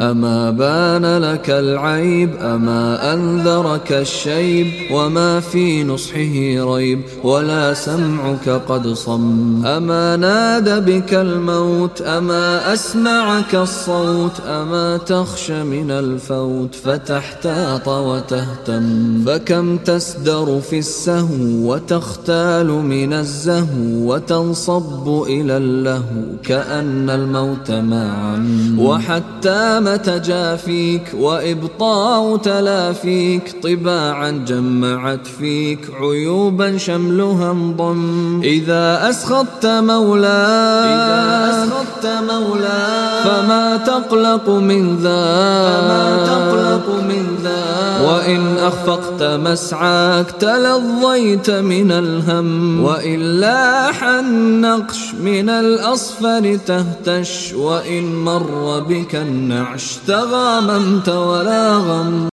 أما بان لك العيب أما أنذرك الشيب وما في نصحه ريب ولا سمعك قد صم أما ناد بك الموت أما أسمعك الصوت أما تخشى من الفوت فتحتاط وتهتم فكم تسدر في السهو وتختال من الزهو وتنصب إلى اللهو كأن الموت معا وحتى متجافيك وإبطاء تلافيك طباعا جمعت فيك عيوبا شملها انضم. إذا أسخطت مولاك إذا أسخطت مولاك فما تقلق من ذا. أخفقت مسعاك تلظيت من الهم. وإن لاح النقش من الأصفر تهتش. وإن مر بك النعش تغاممت ولا غم.